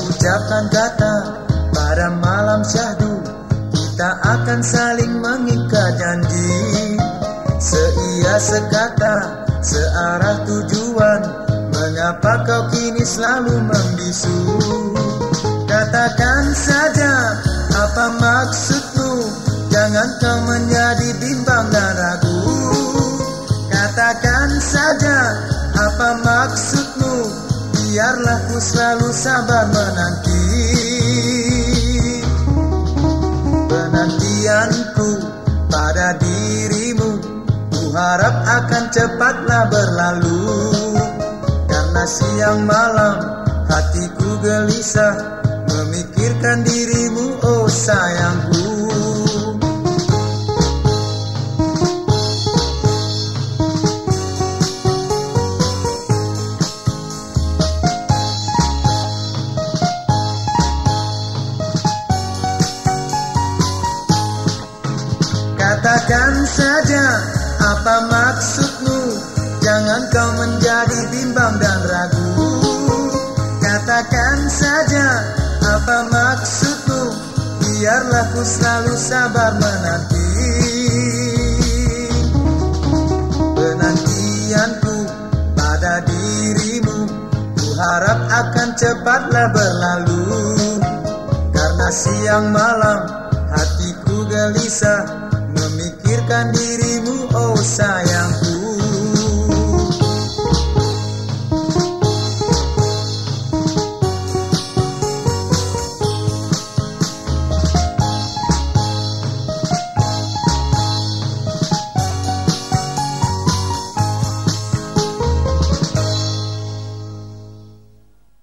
ucapkan kata pada malam syahdu kita akan saling mengikat janji. Seia sekata searah tujuan mengapa kau kini selalu membisu? Katakan saja apa maksudmu? Jangan kau menjadi bimbang dan ragu. Katakan saja apa maksudmu biarlah ku selalu sabar menanti Penantianku pada dirimu. Ku harap akan cepatlah berlalu Karena siang malam hatiku gelisah Memikirkan dirimu oh sayangku saja. Apa maksudmu? Jangan kau menjadi bimbang dan ragu. Katakan saja apa maksudmu? Biarlah ku selalu sabar menanti. Penantianku pada dirimu Ku harap akan cepatlah berlalu. Karena siang malam hatiku gelisah pikirkan dirimu oh sayang.